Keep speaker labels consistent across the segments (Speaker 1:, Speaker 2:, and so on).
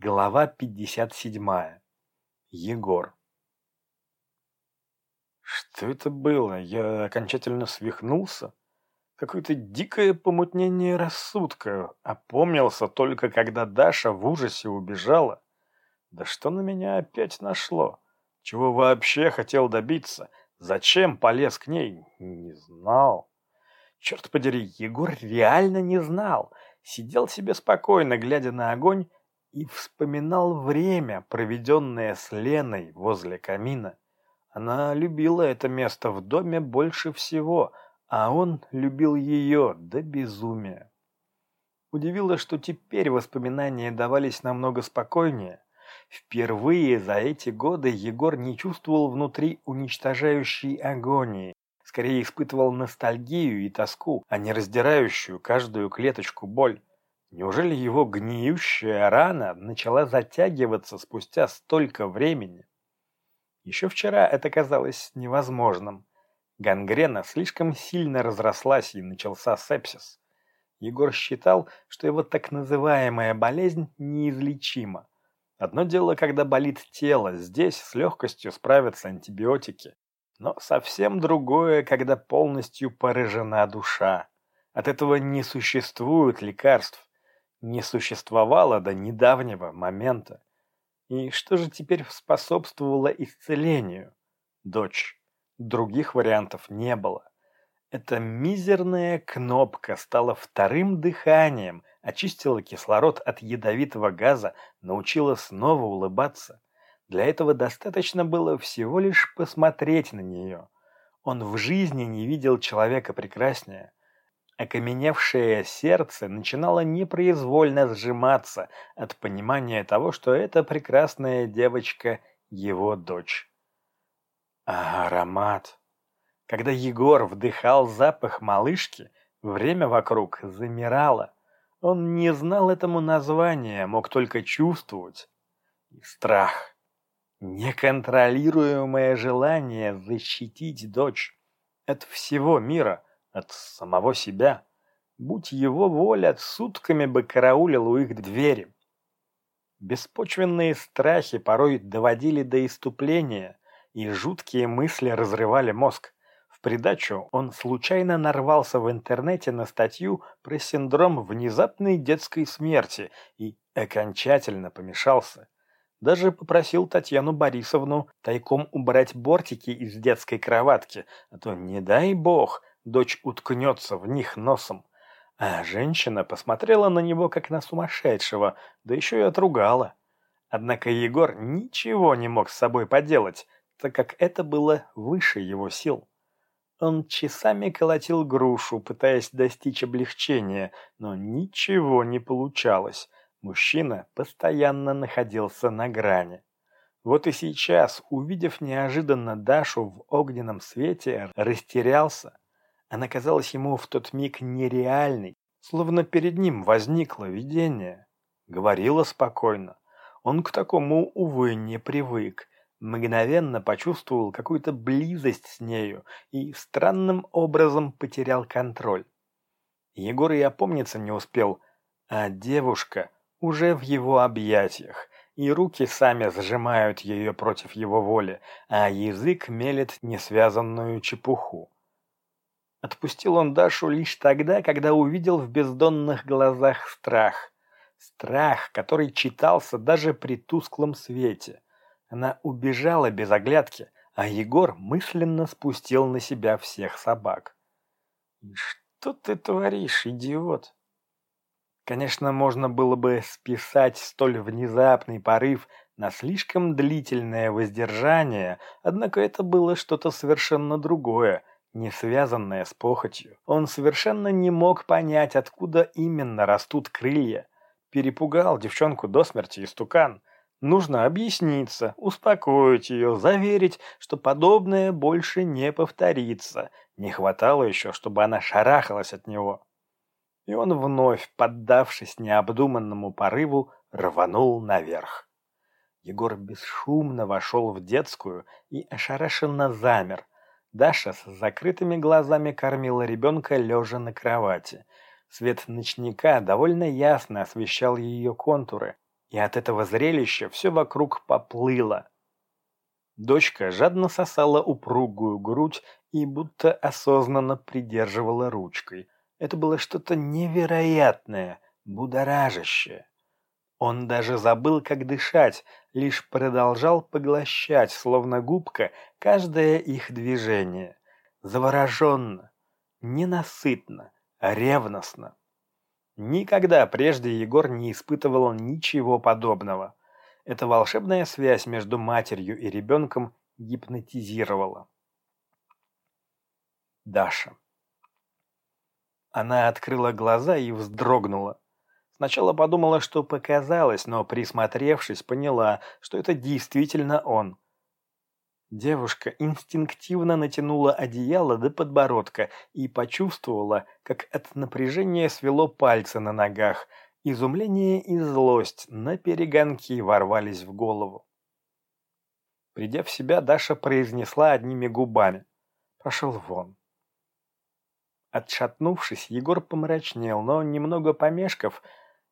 Speaker 1: Глава 57. Егор. Что это было? Я окончательно свихнулся? Какое-то дикое помутнение рассудка. Опомнился только, когда Даша в ужасе убежала. Да что на меня опять нашло? Чего вообще хотел добиться? Зачем полез к ней? Не знал. Черт подери, Егор реально не знал. Сидел себе спокойно, глядя на огонь, и вспоминал время, проведенное с Леной возле камина. Она любила это место в доме больше всего, а он любил ее до безумия. Удивило, что теперь воспоминания давались намного спокойнее. Впервые за эти годы Егор не чувствовал внутри уничтожающей агонии, скорее испытывал ностальгию и тоску, а не раздирающую каждую клеточку боль. Неужели его гниющая рана начала затягиваться спустя столько времени? Еще вчера это казалось невозможным. Гангрена слишком сильно разрослась и начался сепсис. Егор считал, что его так называемая болезнь неизлечима. Одно дело, когда болит тело, здесь с легкостью справятся антибиотики. Но совсем другое, когда полностью поражена душа. От этого не существует лекарств не существовало до недавнего момента. И что же теперь способствовало исцелению? Дочь. Других вариантов не было. Эта мизерная кнопка стала вторым дыханием, очистила кислород от ядовитого газа, научила снова улыбаться. Для этого достаточно было всего лишь посмотреть на нее. Он в жизни не видел человека прекраснее. Окаменевшее сердце начинало непроизвольно сжиматься от понимания того, что эта прекрасная девочка — его дочь. А аромат. Когда Егор вдыхал запах малышки, время вокруг замирало. Он не знал этому названия, мог только чувствовать. Страх. Неконтролируемое желание защитить дочь от всего мира — от самого себя. Будь его воля, сутками бы караулил у их двери. Беспочвенные страхи порой доводили до иступления, и жуткие мысли разрывали мозг. В придачу он случайно нарвался в интернете на статью про синдром внезапной детской смерти и окончательно помешался. Даже попросил Татьяну Борисовну тайком убрать бортики из детской кроватки, а то, не дай бог, дочь уткнется в них носом. А женщина посмотрела на него как на сумасшедшего, да еще и отругала. Однако Егор ничего не мог с собой поделать, так как это было выше его сил. Он часами колотил грушу, пытаясь достичь облегчения, но ничего не получалось. Мужчина постоянно находился на грани. Вот и сейчас, увидев неожиданно Дашу в огненном свете, растерялся, она казалась ему в тот миг нереальной, словно перед ним возникло видение. Говорила спокойно. Он к такому, увы, не привык. Мгновенно почувствовал какую-то близость с нею и странным образом потерял контроль. Егор и опомниться не успел, а девушка уже в его объятиях, и руки сами сжимают ее против его воли, а язык мелет несвязанную чепуху. Отпустил он Дашу лишь тогда, когда увидел в бездонных глазах страх. Страх, который читался даже при тусклом свете. Она убежала без оглядки, а Егор мысленно спустил на себя всех собак. «Что ты творишь, идиот?» Конечно, можно было бы списать столь внезапный порыв на слишком длительное воздержание, однако это было что-то совершенно другое – не связанное с похотью. Он совершенно не мог понять, откуда именно растут крылья. Перепугал девчонку до смерти истукан. Нужно объясниться, успокоить ее, заверить, что подобное больше не повторится. Не хватало еще, чтобы она шарахалась от него. И он вновь, поддавшись необдуманному порыву, рванул наверх. Егор бесшумно вошел в детскую и ошарашенно замер – Даша с закрытыми глазами кормила ребенка лежа на кровати. Свет ночника довольно ясно освещал ее контуры. и от этого зрелища все вокруг поплыло. Дочка жадно сосала упругую грудь и будто осознанно придерживала ручкой. Это было что-то невероятное, будоражащее. Он даже забыл, как дышать, лишь продолжал поглощать, словно губка, каждое их движение. Завороженно, ненасытно, ревностно. Никогда прежде Егор не испытывал ничего подобного. Эта волшебная связь между матерью и ребенком гипнотизировала. Даша. Она открыла глаза и вздрогнула. Сначала подумала, что показалось, но присмотревшись, поняла, что это действительно он. Девушка инстинктивно натянула одеяло до подбородка и почувствовала, как от напряжения свело пальцы на ногах. Изумление и злость на перегонки ворвались в голову. Придя в себя, Даша произнесла одними губами. Пошел вон. Отшатнувшись, Егор помрачнел, но, немного помешков,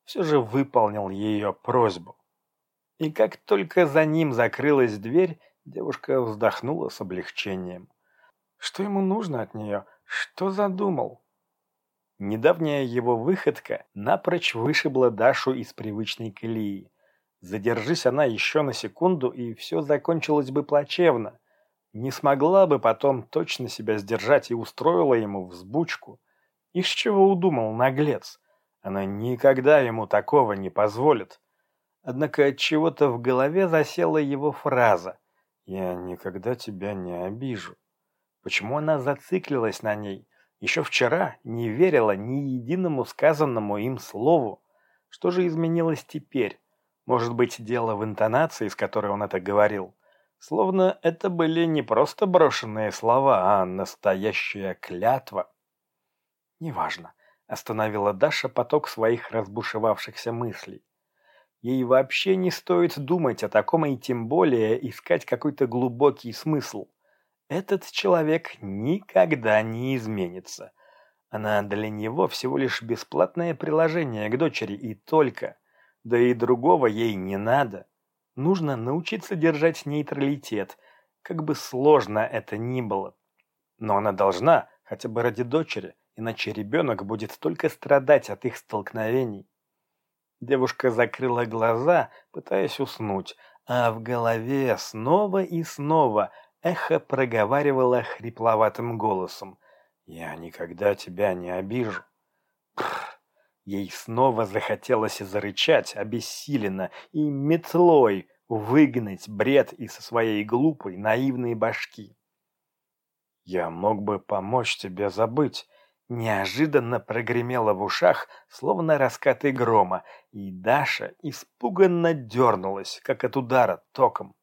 Speaker 1: все же выполнил ее просьбу. И как только за ним закрылась дверь, девушка вздохнула с облегчением. Что ему нужно от нее? Что задумал? Недавняя его выходка напрочь вышибла Дашу из привычной колеи. Задержись она еще на секунду, и все закончилось бы плачевно. Не смогла бы потом точно себя сдержать и устроила ему взбучку. Из чего удумал наглец? Она никогда ему такого не позволит. Однако от чего-то в голове засела его фраза «Я никогда тебя не обижу». Почему она зациклилась на ней? Еще вчера не верила ни единому сказанному им слову. Что же изменилось теперь? Может быть, дело в интонации, с которой он это говорил? Словно это были не просто брошенные слова, а настоящая клятва. Неважно. Остановила Даша поток своих разбушевавшихся мыслей. Ей вообще не стоит думать о таком и тем более искать какой-то глубокий смысл. Этот человек никогда не изменится. Она для него всего лишь бесплатное приложение к дочери и только. Да и другого ей не надо. Нужно научиться держать нейтралитет, как бы сложно это ни было. Но она должна, хотя бы ради дочери, иначе ребенок будет только страдать от их столкновений. Девушка закрыла глаза, пытаясь уснуть, а в голове снова и снова эхо проговаривало хрипловатым голосом. «Я никогда тебя не обижу». Пррр. Ей снова захотелось зарычать обессиленно и метлой выгнать бред из своей глупой, наивной башки. «Я мог бы помочь тебе забыть», Неожиданно прогремело в ушах, словно раскаты грома, и Даша испуганно дернулась, как от удара током.